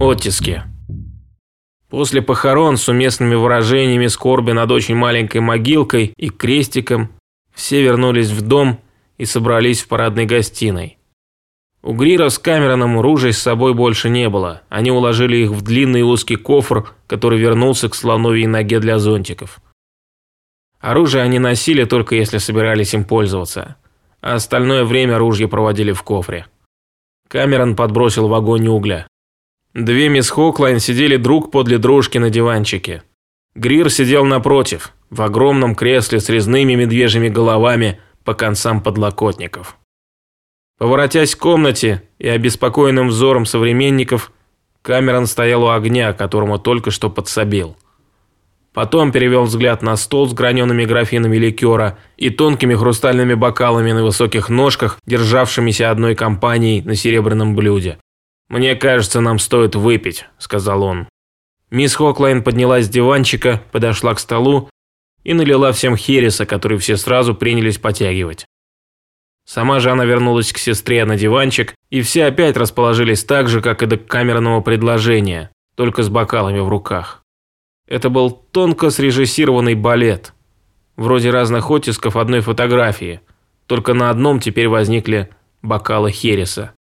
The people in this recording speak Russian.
Оттиски. После похорон с уместными выражениями скорби над очень маленькой могилкой и крестиком все вернулись в дом и собрались в парадной гостиной. У Грира с Камероном ружей с собой больше не было. Они уложили их в длинный узкий кофр, который вернулся к слоновьей ноге для зонтиков. Оружие они носили только если собирались им пользоваться, а остальное время ружья проводили в кофре. Камерон подбросил в огонь угля. Две мисс Хоклайн сидели друг подле дружки на диванчике. Грир сидел напротив, в огромном кресле с резными медвежьими головами по концам подлокотников. Поворотясь к комнате и обеспокоенным взором современников, Камерон стоял у огня, которому только что подсобил. Потом перевел взгляд на стол с гранеными графинами ликера и тонкими хрустальными бокалами на высоких ножках, державшимися одной компанией на серебряном блюде. «Мне кажется, нам стоит выпить», – сказал он. Мисс Хоклайн поднялась с диванчика, подошла к столу и налила всем хереса, который все сразу принялись потягивать. Сама же она вернулась к сестре на диванчик, и все опять расположились так же, как и до камерного предложения, только с бокалами в руках. Это был тонко срежиссированный балет, вроде разных оттисков одной фотографии, только на одном теперь возникли бокалы хереса.